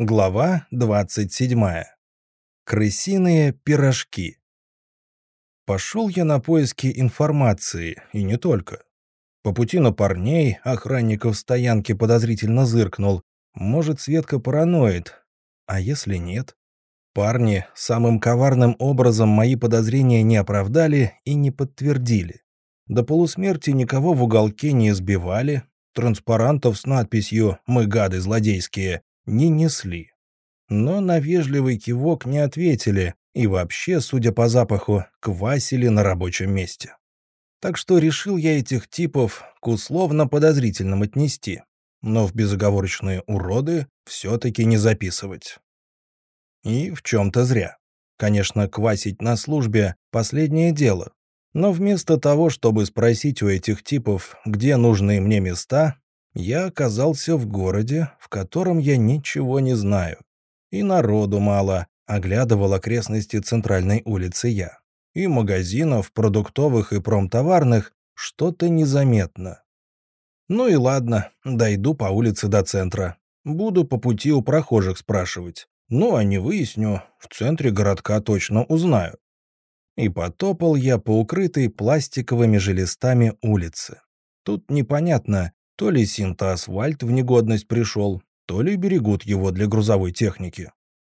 Глава 27. Крысиные пирожки. Пошел я на поиски информации, и не только. По пути на парней охранников стоянки подозрительно зыркнул. Может, Светка параноид. А если нет? Парни самым коварным образом мои подозрения не оправдали и не подтвердили. До полусмерти никого в уголке не избивали, транспарантов с надписью «Мы гады злодейские» не несли. Но на вежливый кивок не ответили и вообще, судя по запаху, квасили на рабочем месте. Так что решил я этих типов к условно подозрительным отнести, но в безоговорочные уроды все-таки не записывать. И в чем-то зря. Конечно, квасить на службе – последнее дело. Но вместо того, чтобы спросить у этих типов, где нужные мне места, я оказался в городе, в котором я ничего не знаю. И народу мало, оглядывал окрестности центральной улицы я. И магазинов, продуктовых и промтоварных что-то незаметно. Ну и ладно, дойду по улице до центра. Буду по пути у прохожих спрашивать. Ну, а не выясню, в центре городка точно узнаю. И потопал я по укрытой пластиковыми же улице. Тут непонятно, то ли синтоасфальт в негодность пришел, то ли берегут его для грузовой техники.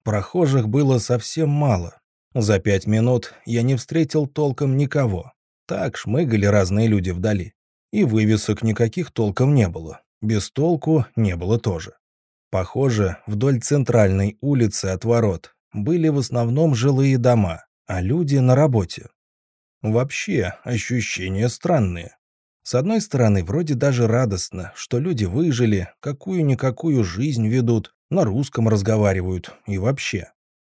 Прохожих было совсем мало. За пять минут я не встретил толком никого. Так шмыгали разные люди вдали. И вывесок никаких толком не было. Без толку не было тоже. Похоже, вдоль центральной улицы от ворот были в основном жилые дома, а люди на работе. Вообще, ощущения странные. С одной стороны, вроде даже радостно, что люди выжили, какую-никакую жизнь ведут, на русском разговаривают и вообще.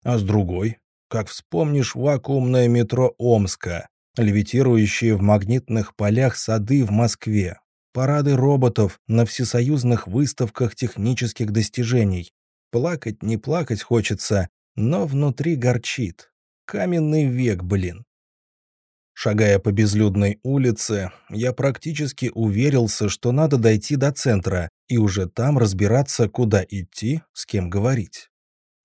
А с другой, как вспомнишь вакуумное метро Омска, левитирующие в магнитных полях сады в Москве, парады роботов на всесоюзных выставках технических достижений. Плакать не плакать хочется, но внутри горчит. Каменный век, блин. Шагая по безлюдной улице, я практически уверился, что надо дойти до центра и уже там разбираться, куда идти, с кем говорить.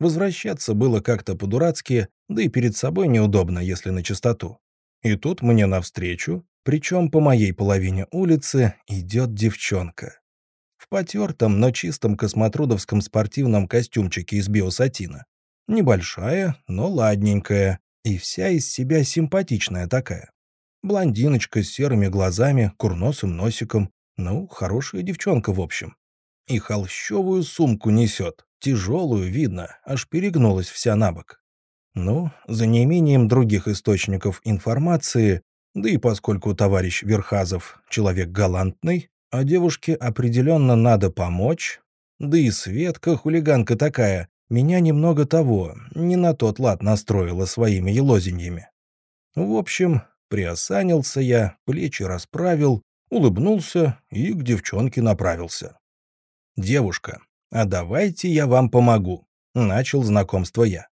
Возвращаться было как-то по-дурацки, да и перед собой неудобно, если на чистоту. И тут мне навстречу, причем по моей половине улицы, идет девчонка. В потертом, но чистом космотрудовском спортивном костюмчике из биосатина. Небольшая, но ладненькая, и вся из себя симпатичная такая. Блондиночка с серыми глазами, курносым носиком. Ну, хорошая девчонка, в общем. И холщовую сумку несет. Тяжелую, видно, аж перегнулась вся на бок. Ну, за неимением других источников информации, да и поскольку товарищ Верхазов человек галантный, а девушке определенно надо помочь, да и Светка хулиганка такая, меня немного того, не на тот лад настроила своими елозиньями. В общем, приосанился я, плечи расправил, улыбнулся и к девчонке направился. «Девушка, а давайте я вам помогу», — начал знакомство я.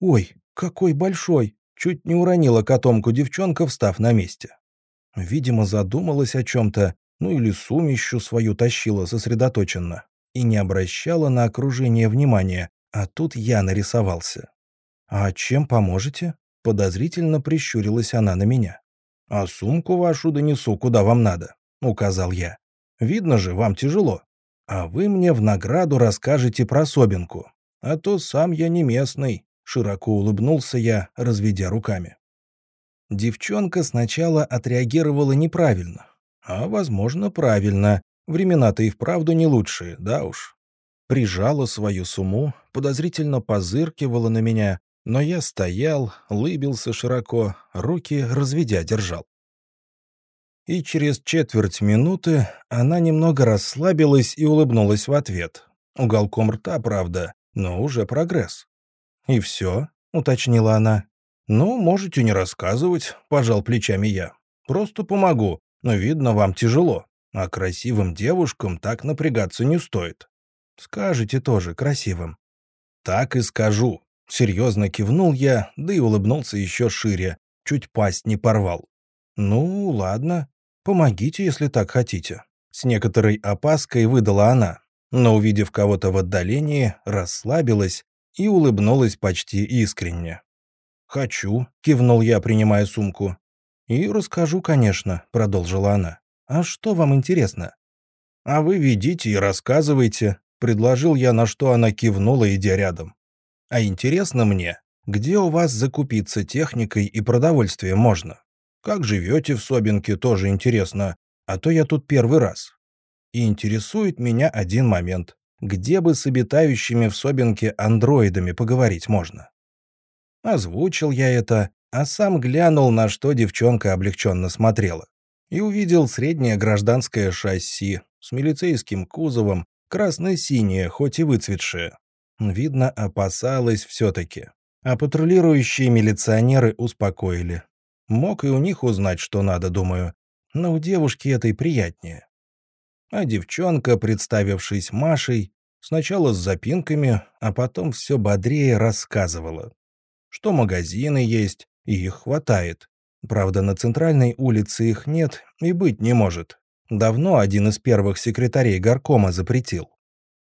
«Ой, какой большой!» — чуть не уронила котомку девчонка, встав на месте. Видимо, задумалась о чем-то, ну или сумищу свою тащила сосредоточенно и не обращала на окружение внимания, а тут я нарисовался. «А чем поможете?» — подозрительно прищурилась она на меня. «А сумку вашу донесу, куда вам надо», — указал я. «Видно же, вам тяжело. А вы мне в награду расскажете про Собинку. А то сам я не местный», — широко улыбнулся я, разведя руками. Девчонка сначала отреагировала неправильно. А, возможно, правильно. Времена-то и вправду не лучшие, да уж прижала свою сумму, подозрительно позыркивала на меня, но я стоял, лыбился широко, руки разведя держал. И через четверть минуты она немного расслабилась и улыбнулась в ответ. Уголком рта, правда, но уже прогресс. «И все?» — уточнила она. «Ну, можете не рассказывать», — пожал плечами я. «Просто помогу, но видно, вам тяжело, а красивым девушкам так напрягаться не стоит». Скажете тоже красивым». «Так и скажу», — серьезно кивнул я, да и улыбнулся еще шире, чуть пасть не порвал. «Ну, ладно, помогите, если так хотите». С некоторой опаской выдала она. но, увидев кого-то в отдалении, расслабилась и улыбнулась почти искренне. «Хочу», — кивнул я, принимая сумку. «И расскажу, конечно», — продолжила она. «А что вам интересно?» «А вы ведите и рассказывайте», — предложил я, на что она кивнула, идя рядом. «А интересно мне, где у вас закупиться техникой и продовольствием можно? Как живете в Собинке, тоже интересно, а то я тут первый раз. И интересует меня один момент. Где бы с обитающими в Собинке андроидами поговорить можно?» Озвучил я это, а сам глянул, на что девчонка облегченно смотрела. И увидел среднее гражданское шасси с милицейским кузовом, красно-синее, хоть и выцветшее. Видно, опасалась все-таки. А патрулирующие милиционеры успокоили. Мог и у них узнать, что надо, думаю. Но у девушки этой приятнее. А девчонка, представившись Машей, сначала с запинками, а потом все бодрее рассказывала что магазины есть, и их хватает. Правда, на центральной улице их нет и быть не может. Давно один из первых секретарей горкома запретил.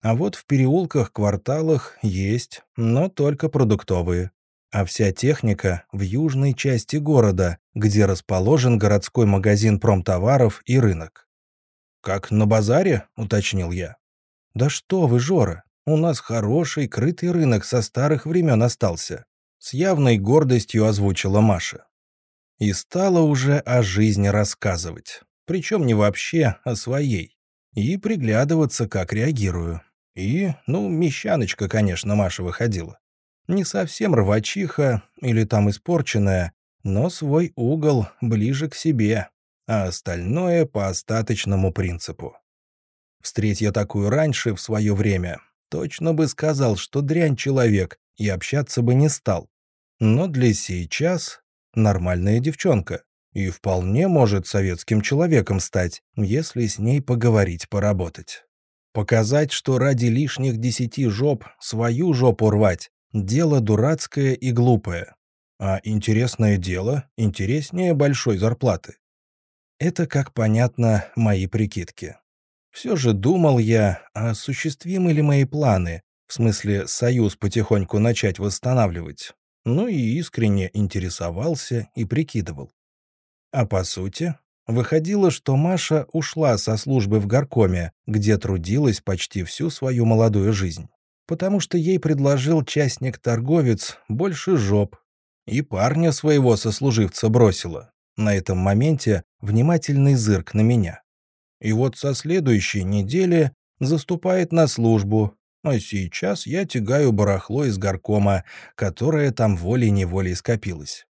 А вот в переулках, кварталах есть, но только продуктовые. А вся техника в южной части города, где расположен городской магазин промтоваров и рынок. «Как на базаре?» — уточнил я. «Да что вы, Жора, у нас хороший крытый рынок со старых времен остался с явной гордостью озвучила Маша. И стала уже о жизни рассказывать. Причем не вообще, а своей. И приглядываться, как реагирую. И, ну, мещаночка, конечно, Маша выходила. Не совсем рвачиха или там испорченная, но свой угол ближе к себе, а остальное по остаточному принципу. Встреть я такую раньше, в свое время, точно бы сказал, что дрянь человек, и общаться бы не стал но для сейчас нормальная девчонка и вполне может советским человеком стать, если с ней поговорить, поработать. Показать, что ради лишних десяти жоп свою жопу рвать – дело дурацкое и глупое. А интересное дело интереснее большой зарплаты. Это, как понятно, мои прикидки. Все же думал я, осуществимы ли мои планы, в смысле союз потихоньку начать восстанавливать, ну и искренне интересовался и прикидывал. А по сути, выходило, что Маша ушла со службы в горкоме, где трудилась почти всю свою молодую жизнь, потому что ей предложил частник-торговец больше жоп, и парня своего сослуживца бросила. На этом моменте внимательный зырк на меня. И вот со следующей недели заступает на службу, а сейчас я тягаю барахло из горкома, которое там волей-неволей скопилось.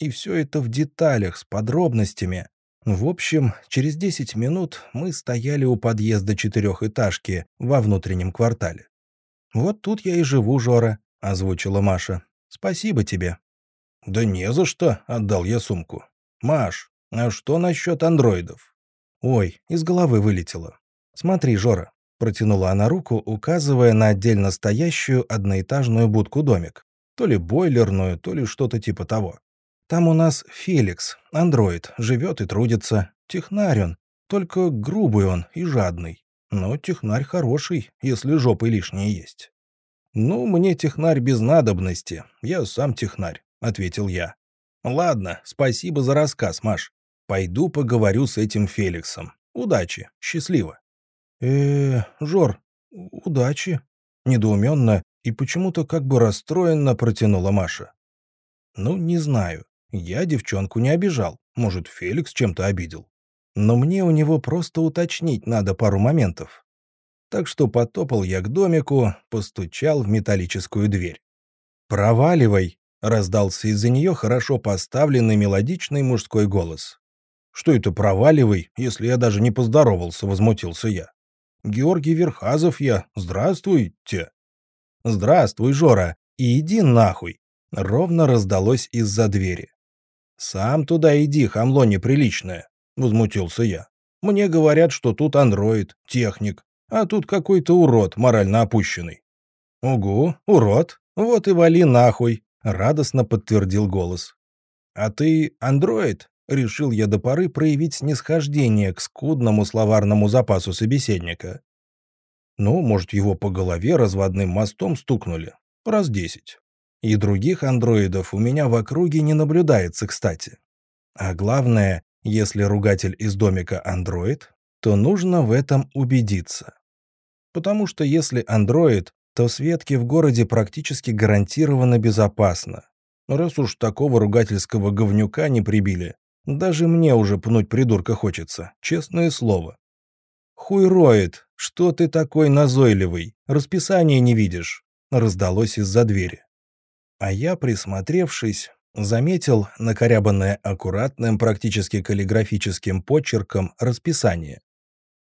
И все это в деталях, с подробностями. В общем, через 10 минут мы стояли у подъезда четырехэтажки во внутреннем квартале. «Вот тут я и живу, Жора», — озвучила Маша. «Спасибо тебе». «Да не за что», — отдал я сумку. «Маш, а что насчет андроидов?» «Ой, из головы вылетело. Смотри, Жора, Протянула она руку, указывая на отдельно стоящую одноэтажную будку-домик. То ли бойлерную, то ли что-то типа того. Там у нас Феликс, андроид, живет и трудится. Технарь он, только грубый он и жадный. Но технарь хороший, если жопы лишние есть. «Ну, мне технарь без надобности. Я сам технарь», — ответил я. «Ладно, спасибо за рассказ, Маш. Пойду поговорю с этим Феликсом. Удачи, счастливо» э Жор, удачи!» Недоуменно и почему-то как бы расстроенно протянула Маша. «Ну, не знаю. Я девчонку не обижал. Может, Феликс чем-то обидел. Но мне у него просто уточнить надо пару моментов. Так что потопал я к домику, постучал в металлическую дверь. «Проваливай!» — раздался из-за нее хорошо поставленный мелодичный мужской голос. «Что это проваливай, если я даже не поздоровался?» — возмутился я. Георгий Верхазов я. Здравствуйте». «Здравствуй, Жора. И иди нахуй!» Ровно раздалось из-за двери. «Сам туда иди, хамло неприличное», — возмутился я. «Мне говорят, что тут андроид, техник, а тут какой-то урод морально опущенный». «Угу, урод. Вот и вали нахуй», — радостно подтвердил голос. «А ты андроид?» решил я до поры проявить снисхождение к скудному словарному запасу собеседника. Ну, может, его по голове разводным мостом стукнули. Раз десять. И других андроидов у меня в округе не наблюдается, кстати. А главное, если ругатель из домика андроид, то нужно в этом убедиться. Потому что если андроид, то Светке в городе практически гарантированно безопасно. Раз уж такого ругательского говнюка не прибили, даже мне уже пнуть придурка хочется, честное слово. «Хуйроид, что ты такой назойливый? Расписание не видишь?» раздалось из-за двери. А я, присмотревшись, заметил накорябанное аккуратным, практически каллиграфическим почерком расписание.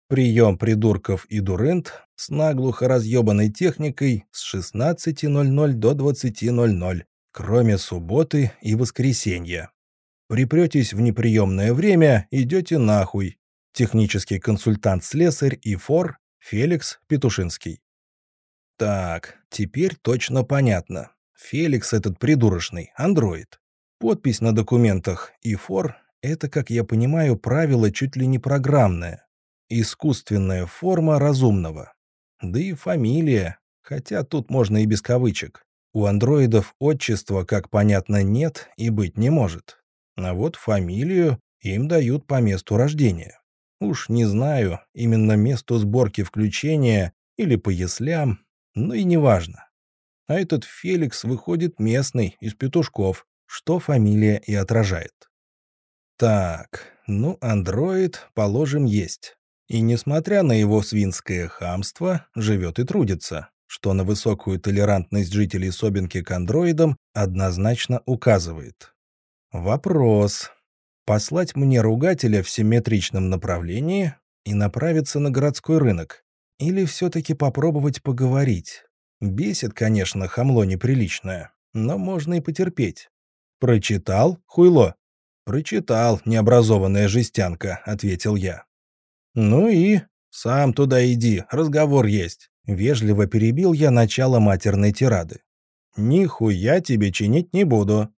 Прием придурков и дурент с наглухо разъебанной техникой с 16.00 до 20.00, кроме субботы и воскресенья. Припретесь в неприемное время, идете нахуй. Технический консультант-слесарь и фор Феликс Петушинский. Так, теперь точно понятно. Феликс этот придурочный, андроид. Подпись на документах и фор — это, как я понимаю, правило чуть ли не программное. Искусственная форма разумного. Да и фамилия, хотя тут можно и без кавычек. У андроидов отчества, как понятно, нет и быть не может. А вот фамилию им дают по месту рождения. Уж не знаю, именно месту сборки включения или по яслям, но и неважно. А этот Феликс выходит местный, из петушков, что фамилия и отражает. Так, ну, андроид, положим, есть. И несмотря на его свинское хамство, живет и трудится, что на высокую толерантность жителей Собинки к андроидам однозначно указывает. Вопрос. Послать мне ругателя в симметричном направлении и направиться на городской рынок? Или все-таки попробовать поговорить? Бесит, конечно, хамло неприличное, но можно и потерпеть. «Прочитал, хуйло?» «Прочитал, необразованная жестянка», — ответил я. «Ну и? Сам туда иди, разговор есть». Вежливо перебил я начало матерной тирады. «Нихуя тебе чинить не буду».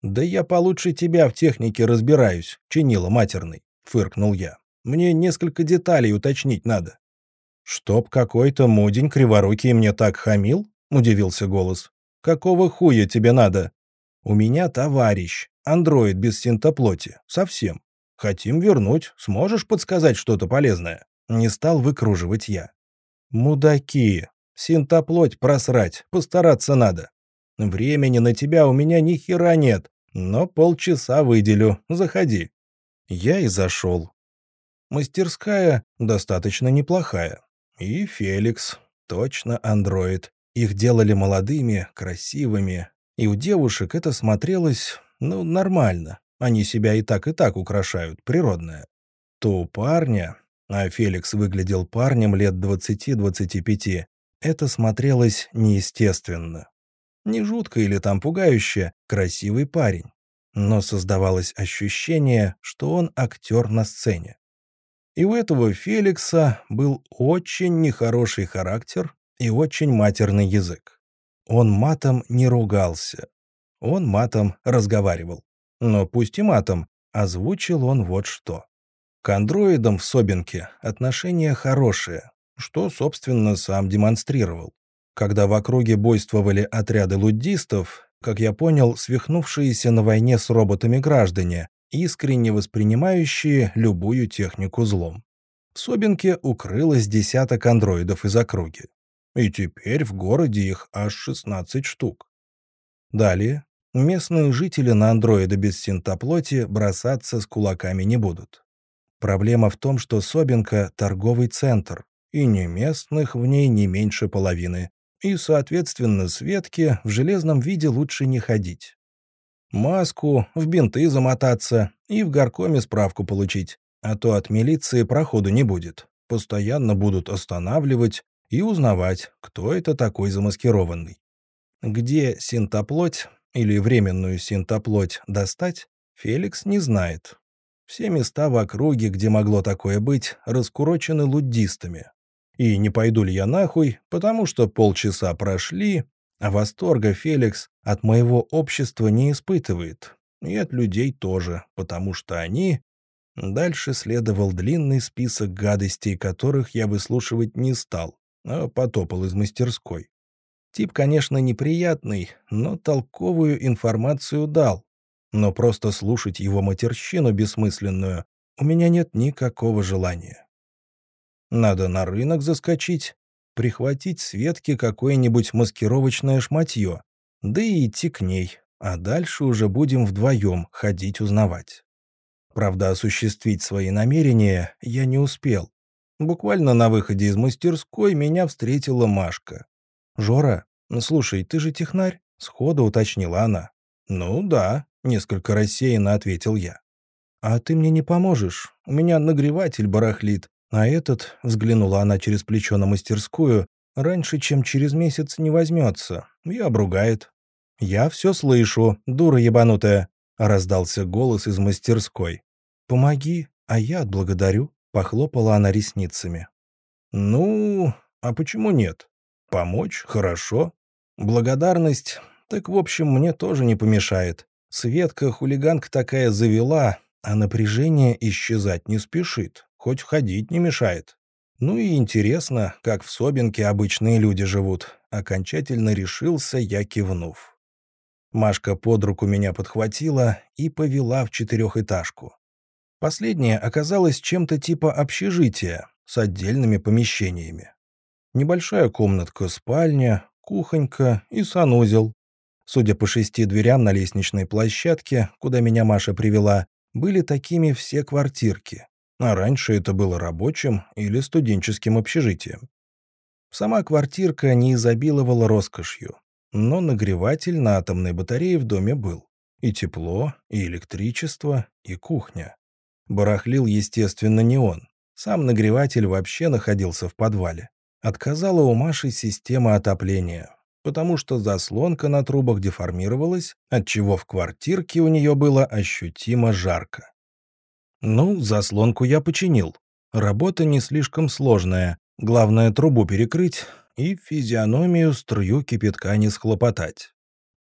«Да я получше тебя в технике разбираюсь, чинила матерный», — фыркнул я. «Мне несколько деталей уточнить надо». «Чтоб какой-то мудень криворукий мне так хамил?» — удивился голос. «Какого хуя тебе надо?» «У меня товарищ, андроид без синтоплоти, совсем. Хотим вернуть. Сможешь подсказать что-то полезное?» Не стал выкруживать я. «Мудаки! Синтоплоть просрать, постараться надо. Времени на тебя у меня ни хера нет, но полчаса выделю. Заходи». Я и зашел. Мастерская достаточно неплохая. И Феликс, точно андроид. Их делали молодыми, красивыми. И у девушек это смотрелось, ну, нормально. Они себя и так, и так украшают, природное. То у парня, а Феликс выглядел парнем лет 20-25, это смотрелось неестественно. Не жутко или там пугающе, красивый парень. Но создавалось ощущение, что он актер на сцене. И у этого Феликса был очень нехороший характер и очень матерный язык. Он матом не ругался. Он матом разговаривал. Но пусть и матом, озвучил он вот что. К андроидам в Собинке отношения хорошие, что, собственно, сам демонстрировал. Когда в округе бойствовали отряды луддистов, как я понял, свихнувшиеся на войне с роботами граждане, искренне воспринимающие любую технику злом. В Собинке укрылось десяток андроидов из округи. И теперь в городе их аж 16 штук. Далее Местные жители на андроида без синтоплоти бросаться с кулаками не будут. Проблема в том, что Собинка — торговый центр, и не местных в ней не меньше половины, и, соответственно, Светке в железном виде лучше не ходить. Маску, в бинты замотаться и в горкоме справку получить, а то от милиции проходу не будет. Постоянно будут останавливать и узнавать, кто это такой замаскированный. Где синтоплоть, или временную синтоплоть достать, Феликс не знает. Все места в округе, где могло такое быть, раскурочены луддистами. И не пойду ли я нахуй, потому что полчаса прошли, а восторга Феликс от моего общества не испытывает. И от людей тоже, потому что они... Дальше следовал длинный список гадостей, которых я выслушивать не стал. а потопал из мастерской. Тип, конечно, неприятный, но толковую информацию дал. Но просто слушать его матерщину бессмысленную у меня нет никакого желания. Надо на рынок заскочить, прихватить Светке какое-нибудь маскировочное шматье, да и идти к ней, а дальше уже будем вдвоем ходить узнавать. Правда, осуществить свои намерения я не успел. Буквально на выходе из мастерской меня встретила Машка. «Жора, слушай, ты же технарь?» — сходу уточнила она. «Ну да», — несколько рассеянно ответил я. «А ты мне не поможешь? У меня нагреватель барахлит, а этот, — взглянула она через плечо на мастерскую, — раньше, чем через месяц не возьмется и обругает». «Я все слышу, дура ебанутая», — раздался голос из мастерской. «Помоги, а я отблагодарю», — похлопала она ресницами. «Ну, а почему нет? Помочь — хорошо. Благодарность, так, в общем, мне тоже не помешает. Светка хулиганка такая завела, а напряжение исчезать не спешит, хоть ходить не мешает. Ну и интересно, как в Собинке обычные люди живут. Окончательно решился я, кивнув. Машка под руку меня подхватила и повела в четырехэтажку. Последняя оказалась чем-то типа общежития с отдельными помещениями. Небольшая комнатка-спальня, кухонька и санузел. Судя по шести дверям на лестничной площадке, куда меня Маша привела, были такими все квартирки, а раньше это было рабочим или студенческим общежитием. Сама квартирка не изобиловала роскошью, но нагреватель на атомной батарее в доме был. И тепло, и электричество, и кухня. Барахлил, естественно, не он. Сам нагреватель вообще находился в подвале. Отказала у Маши система отопления, потому что заслонка на трубах деформировалась, отчего в квартирке у нее было ощутимо жарко. Ну, заслонку я починил. Работа не слишком сложная. Главное, трубу перекрыть и физиономию струю кипятка не схлопотать.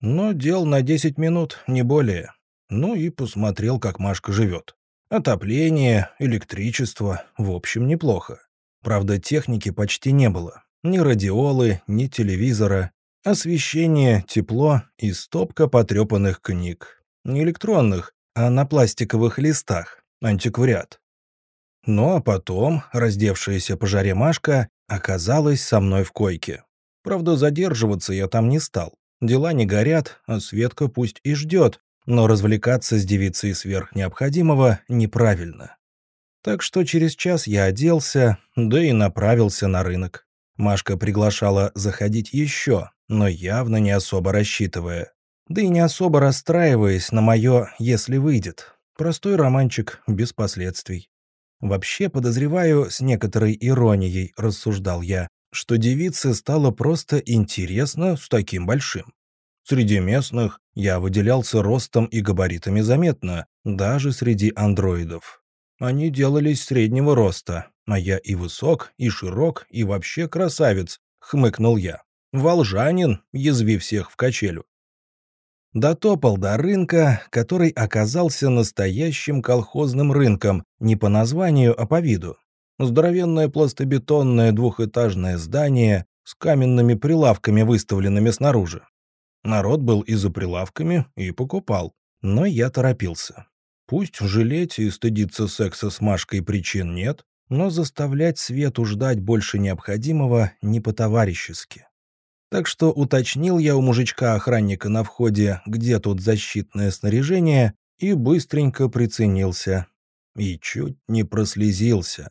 Но дел на 10 минут, не более. Ну и посмотрел, как Машка живет. Отопление, электричество, в общем, неплохо. Правда, техники почти не было. Ни радиолы, ни телевизора. Освещение, тепло и стопка потрепанных книг. Не электронных, а на пластиковых листах. Антиквариат. Ну а потом раздевшаяся по жаре Машка оказалась со мной в койке. Правда, задерживаться я там не стал. Дела не горят, а Светка пусть и ждет, но развлекаться с девицей сверх необходимого неправильно. Так что через час я оделся, да и направился на рынок. Машка приглашала заходить еще, но явно не особо рассчитывая. Да и не особо расстраиваясь на мое «если выйдет». Простой романчик, без последствий. Вообще, подозреваю, с некоторой иронией рассуждал я, что девице стало просто интересно с таким большим. Среди местных я выделялся ростом и габаритами заметно, даже среди андроидов. Они делались среднего роста, а я и высок, и широк, и вообще красавец, хмыкнул я. Волжанин, язви всех в качелю. Дотопал до рынка, который оказался настоящим колхозным рынком, не по названию, а по виду. Здоровенное пластобетонное двухэтажное здание с каменными прилавками, выставленными снаружи. Народ был и за прилавками, и покупал, но я торопился. Пусть жалеть и стыдиться секса с Машкой причин нет, но заставлять Свету ждать больше необходимого не по-товарищески. Так что уточнил я у мужичка-охранника на входе, где тут защитное снаряжение, и быстренько приценился. И чуть не прослезился.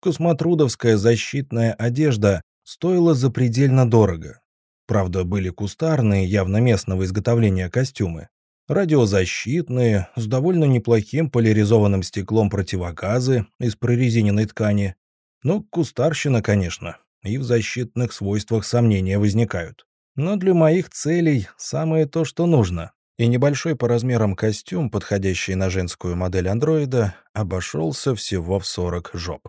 Космотрудовская защитная одежда стоила запредельно дорого. Правда, были кустарные, явно местного изготовления костюмы радиозащитные, с довольно неплохим поляризованным стеклом противогазы из прорезиненной ткани. Ну, кустарщина, конечно, и в защитных свойствах сомнения возникают. Но для моих целей самое то, что нужно. И небольшой по размерам костюм, подходящий на женскую модель андроида, обошелся всего в 40 жоп.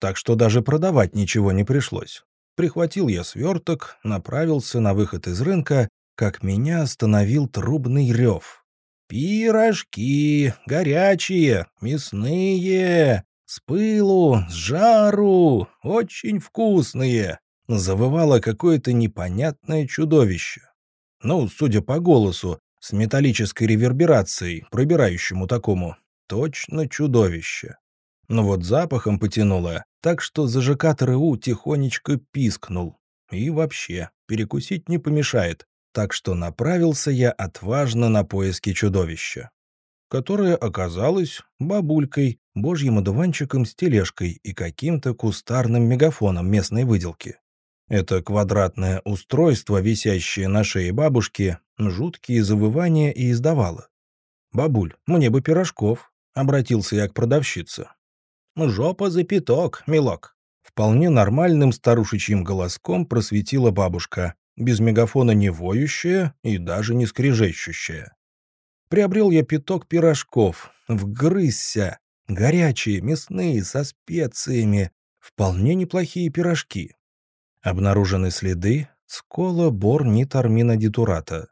Так что даже продавать ничего не пришлось. Прихватил я сверток, направился на выход из рынка как меня остановил трубный рев. «Пирожки! Горячие! Мясные!» С пылу, с жару, очень вкусные!» Завывало какое-то непонятное чудовище. Ну, судя по голосу, с металлической реверберацией, пробирающему такому, точно чудовище. Но вот запахом потянуло, так что зажигатор ИУ тихонечко пискнул. И вообще, перекусить не помешает, так что направился я отважно на поиски чудовища. Которое оказалось бабулькой, божьим одуванчиком с тележкой и каким-то кустарным мегафоном местной выделки. Это квадратное устройство, висящее на шее бабушки, жуткие завывания и издавало. «Бабуль, мне бы пирожков», — обратился я к продавщице. «Жопа за пяток, милок». Вполне нормальным старушечьим голоском просветила бабушка, без мегафона не воющая и даже не скрежещущая. Приобрел я пяток пирожков, вгрызся, горячие, мясные, со специями, вполне неплохие пирожки. Обнаружены следы скола бор нитармина дитурата.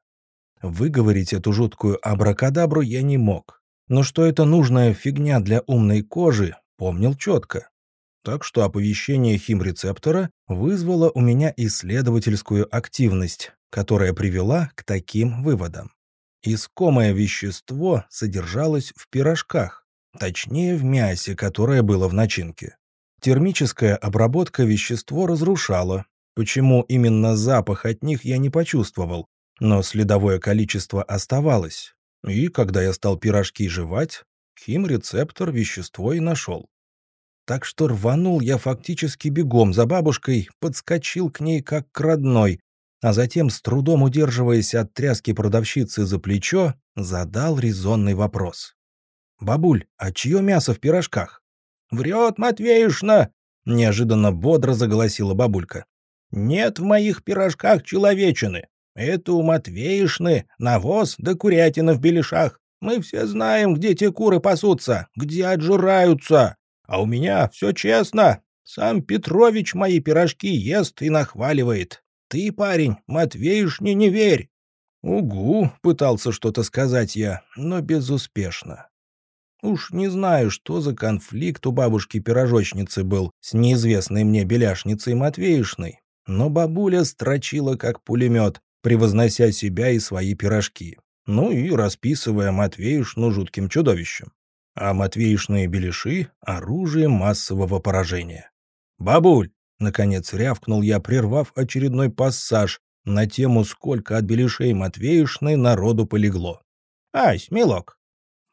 Выговорить эту жуткую абракадабру я не мог. Но что это нужная фигня для умной кожи, помнил четко. Так что оповещение химрецептора вызвало у меня исследовательскую активность, которая привела к таким выводам. Искомое вещество содержалось в пирожках, точнее в мясе, которое было в начинке. Термическая обработка вещество разрушала. Почему именно запах от них я не почувствовал, но следовое количество оставалось. И когда я стал пирожки жевать, химрецептор вещество и нашел. Так что рванул я фактически бегом за бабушкой, подскочил к ней как к родной, а затем, с трудом удерживаясь от тряски продавщицы за плечо, задал резонный вопрос. «Бабуль, а чье мясо в пирожках?» «Врет Матвеюшна!» — неожиданно бодро заголосила бабулька. «Нет в моих пирожках человечины. Это у Матвеюшны навоз да курятина в беляшах. Мы все знаем, где те куры пасутся, где отжираются. А у меня все честно. Сам Петрович мои пирожки ест и нахваливает. Ты, парень, Матвеюшне не верь». «Угу», — пытался что-то сказать я, но безуспешно. Уж не знаю, что за конфликт у бабушки-пирожочницы был с неизвестной мне беляшницей Матвеишной, но бабуля строчила как пулемет, превознося себя и свои пирожки, ну и расписывая Матвеишну жутким чудовищем. А Матвеишные беляши — оружие массового поражения. «Бабуль!» — наконец рявкнул я, прервав очередной пассаж на тему, сколько от беляшей Матвеишны народу полегло. «Ась, милок,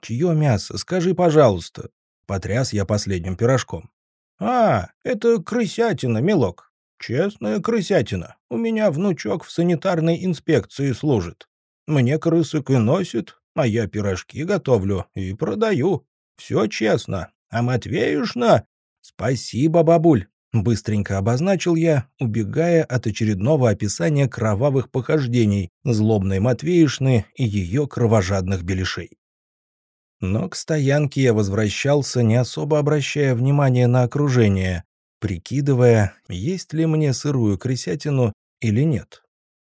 «Чье мясо? Скажи, пожалуйста». Потряс я последним пирожком. «А, это крысятина, милок. Честная крысятина. У меня внучок в санитарной инспекции служит. Мне крысок и носит, а я пирожки готовлю и продаю. Все честно. А Матвеюшна... Спасибо, бабуль. Быстренько обозначил я, убегая от очередного описания кровавых похождений злобной Матвеишны и ее кровожадных беляшей. Но к стоянке я возвращался, не особо обращая внимания на окружение, прикидывая, есть ли мне сырую крысятину или нет.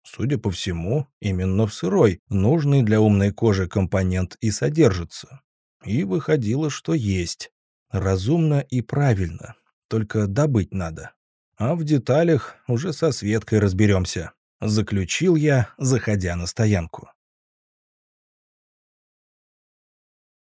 Судя по всему, именно в сырой, нужный для умной кожи компонент и содержится. И выходило, что есть. Разумно и правильно. Только добыть надо. А в деталях уже со Светкой разберемся. Заключил я, заходя на стоянку.